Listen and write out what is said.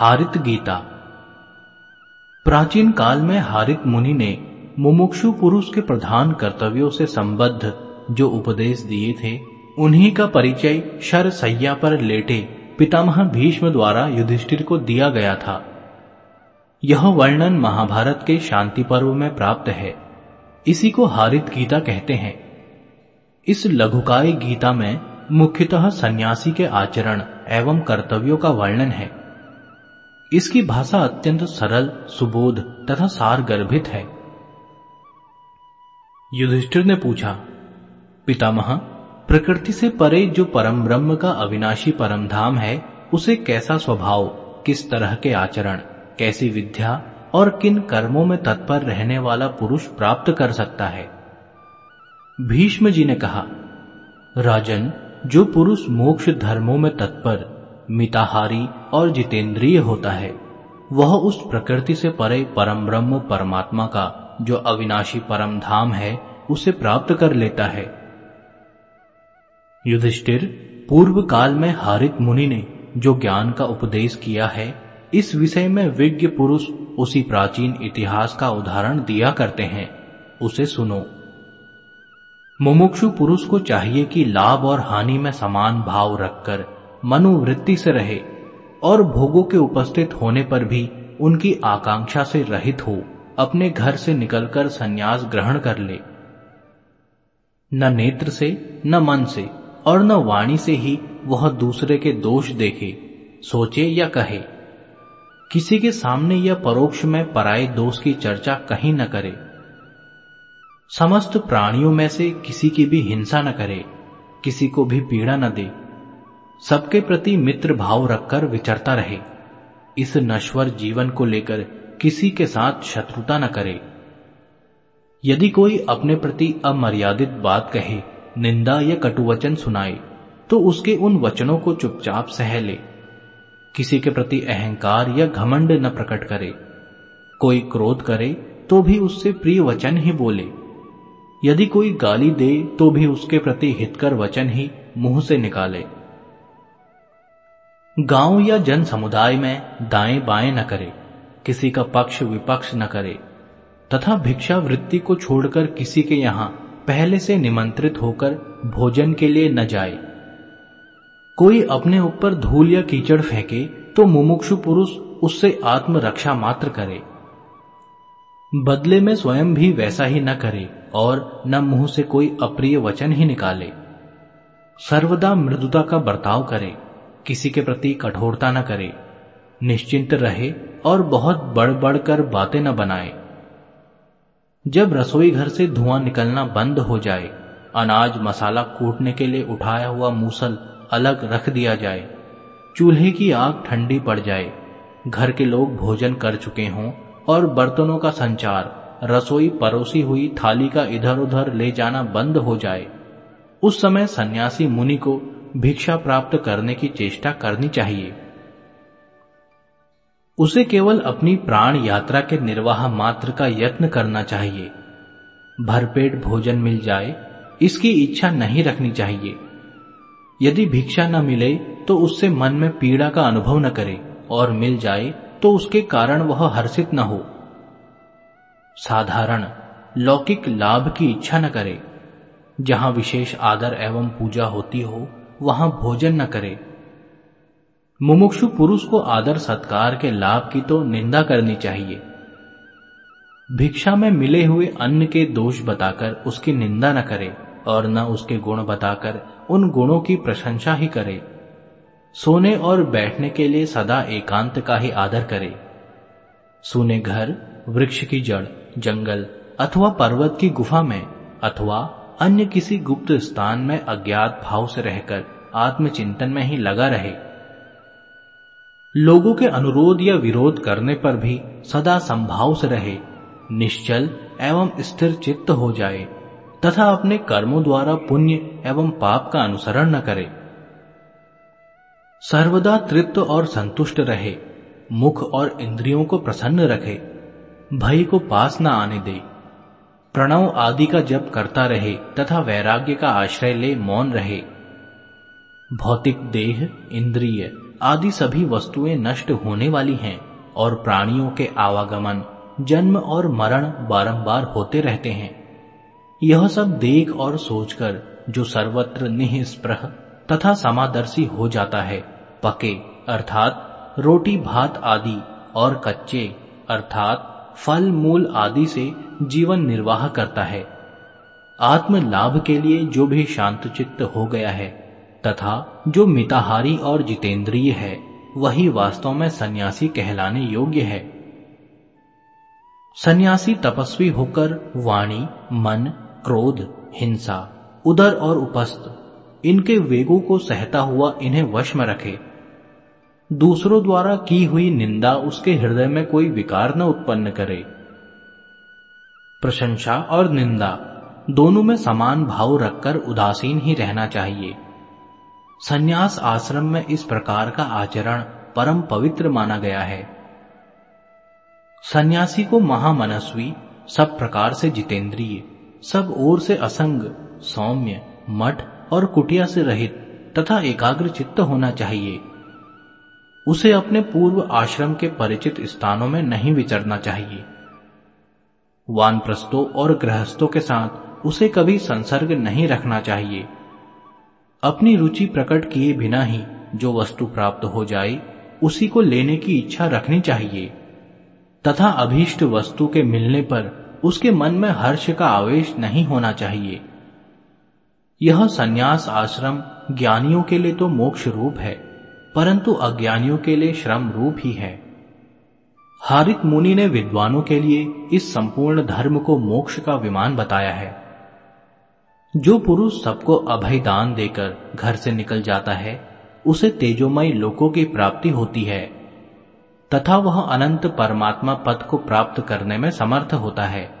हारित गीता। प्राचीन काल में हारित मुनि ने मुमुक्षु पुरुष के प्रधान कर्तव्यों से संबद्ध जो उपदेश दिए थे, उन्हीं का परिचय शर सैया पर लेटे पितामह भीष्म द्वारा युधिष्ठिर को दिया गया था। यह वर्णन महाभारत के शांति पर्व में प्राप्त है। इसी को हारित गीता कहते हैं। इस लघुकाय गीता में मुख्यतः सन्यासी के आचरण एवं कर्तव्यों का वर्णन है। इसकी भाषा अत्यंत सरल, सुबोध तथा सार गर्भित है। युधिष्ठिर ने पूछा, पितामह, प्रकृति से परे जो परम ब्रह्म का अविनाशी परम धाम है, उसे कैसा स्वभाव, किस तरह के आचरण, कैसी विद्या और किन कर्मों में तत्पर रहने वाला पुरुष प्राप्त कर सकता है? भीष्म जी ने कहा, राजन, जो पुरुष मोक्ष धर्मों में तत्पर मिताहारी और जितेंद्रिय होता है। वह उस प्रकृति से परे परम ब्रह्म परमात्मा का, जो अविनाशी परम धाम है, उसे प्राप्त कर लेता है। युधिष्ठिर, पूर्व काल में हारित मुनि ने जो ज्ञान का उपदेश किया है, इस विषय में विज्ञ पुरुष उसी प्राचीन इतिहास का उदाहरण दिया करते हैं। उसे सुनो। मुमुक्षु पुरुष को चाहिए कि लाभ और हानि में समान भाव रखकर मनोवृत्ति से रहे और भोगों के उपस्थित होने पर भी उनकी आकांक्षा से रहित हो, अपने घर से निकलकर संन्यास ग्रहण कर ले। न नेत्र से, न मन से और न वाणी से ही वह दूसरे के दोष देखे, सोचे या कहे। किसी के सामने या परोक्ष में पराये दोष की चर्चा कहीं न करे। समस्त प्राणियों में से किसी की भी हिंसा न करे, किसी को भी पीड़ा न दे। सबके प्रति मित्र भाव रखकर विचरता रहे। इस नश्वर जीवन को लेकर किसी के साथ शत्रुता न करे। यदि कोई अपने प्रति अमर्यादित बात कहे, निंदा या कटुवचन सुनाए तो उसके उन वचनों को चुपचाप सह ले। किसी के प्रति अहंकार या घमंड न प्रकट करे। कोई क्रोध करे तो भी उससे प्रिय वचन ही बोले। यदि कोई गाली दे तो भी उसके प्रति हितकर वचन ही मुँह से निकाले। गाँव या जन समुदाय में दाएँ बाएँ न करे, किसी का पक्ष विपक्ष न करे, तथा भिक्षा वृत्ति को छोड़कर किसी के यहाँ पहले से निमंत्रित होकर भोजन के लिए न जाए। कोई अपने ऊपर धूल या कीचड़ फेंके तो मुमुक्षु पुरुष उससे आत्मरक्षा मात्र करे। बदले में स्वयं भी वैसा ही न करे और न मुँह से कोई अप्रिय वचन ही निकाले। सर्वदा मृदुता का बर्ताव करे। किसी के प्रति कठोरता न करे, निश्चिंत रहे और बहुत बढ़ कर बातें न बनाए। जब रसोई घर से धुआँ निकलना बंद हो जाए, अनाज मसाला कूटने के लिए उठाया हुआ मूसल अलग रख दिया जाए, चूल्हे की आग ठंडी पड़ जाए, घर के लोग भोजन कर चुके हों और बर्तनों का संचार, रसोई परोसी हुई थाली का इधर उधर ले जाना बंद हो जाए, उस समय सन्यासी मुनि को भिक्षा प्राप्त करने की चेष्टा करनी चाहिए। उसे केवल अपनी प्राण यात्रा के निर्वाह मात्र का यत्न करना चाहिए। भरपेट भोजन मिल जाए, इसकी इच्छा नहीं रखनी चाहिए। यदि भिक्षा न मिले तो उससे मन में पीड़ा का अनुभव न करे, और मिल जाए तो उसके कारण वह हर्षित न हो। साधारण, लौकिक लाभ की इच्छा न करे। जहाँ विशेष आदर एवं पूजा होती हो वहाँ भोजन न करे। मुमुक्षु पुरुष को आदर सत्कार के लाभ की तो निंदा करनी चाहिए। भिक्षा में मिले हुए अन्न के दोष बताकर उसकी निंदा न करे और न उसके गुण बताकर उन गुणों की प्रशंसा ही करे। सोने और बैठने के लिए सदा एकांत का ही आदर करे। सुने घर, वृक्ष की जड़, जंगल अथवा पर्वत की गुफा में अथवा अन्य किसी गुप्त स्थान में अज्ञात भाव से रहकर आत्मचिंतन में ही लगा रहे। लोगों के अनुरोध या विरोध करने पर भी सदा संभाव से रहे, निश्चल एवं स्थिर चित्त हो जाए, तथा अपने कर्मों द्वारा पुण्य एवं पाप का अनुसरण न करे। सर्वदा तृप्त और संतुष्ट रहे, मुख और इंद्रियों को प्रसन्न रखे, भय को पास न आने दे। प्रणव आदि का जप करता रहे तथा वैराग्य का आश्रय ले मौन रहे। भौतिक देह, इंद्रिय आदि सभी वस्तुएँ नष्ट होने वाली हैं और प्राणियों के आवागमन, जन्म और मरण बारंबार होते रहते हैं। यह सब देख और सोचकर जो सर्वत्र निस्प्रह तथा समादर्शी हो जाता है, पके अर्थात रोटी भात आदि और कच्चे अर्थात फल, मूल आदि से जीवन निर्वाह करता है। आत्म लाभ के लिए जो भी शांत चित्त हो गया है, तथा जो मिताहारी और जितेंद्रिय है, वही वास्तव में सन्यासी कहलाने योग्य है। सन्यासी तपस्वी होकर वाणी, मन, क्रोध, हिंसा, उदर और उपस्थ, इनके वेगों को सहता हुआ इन्हें वश में रखे। दूसरों द्वारा की हुई निंदा उसके हृदय में कोई विकार न उत्पन्न करे। प्रशंसा और निंदा दोनों में समान भाव रखकर उदासीन ही रहना चाहिए। संन्यास आश्रम में इस प्रकार का आचरण परम पवित्र माना गया है। सन्यासी को महामनस्वी, सब प्रकार से जितेंद्रिय, सब ओर से असंग, सौम्य, मठ और कुटिया से रहित तथा एकाग्र चित्त होना चाहिए। उसे अपने पूर्व आश्रम के परिचित स्थानों में नहीं विचरना चाहिए। वानप्रस्थों और गृहस्थों के साथ उसे कभी संसर्ग नहीं रखना चाहिए। अपनी रुचि प्रकट किए बिना ही जो वस्तु प्राप्त हो जाए, उसी को लेने की इच्छा रखनी चाहिए। तथा अभीष्ट वस्तु के मिलने पर उसके मन में हर्ष का आवेश नहीं होना चाहिए। यह संन्यास आश्रम ज्ञानियों के लिए तो मोक्ष रूप है। परंतु अज्ञानियों के लिए श्रम रूप ही है। हारित मुनि ने विद्वानों के लिए इस संपूर्ण धर्म को मोक्ष का विमान बताया है। जो पुरुष सबको अभय दान देकर घर से निकल जाता है, उसे तेजोमय लोकों की प्राप्ति होती है, तथा वह अनंत परमात्मा पद को प्राप्त करने में समर्थ होता है।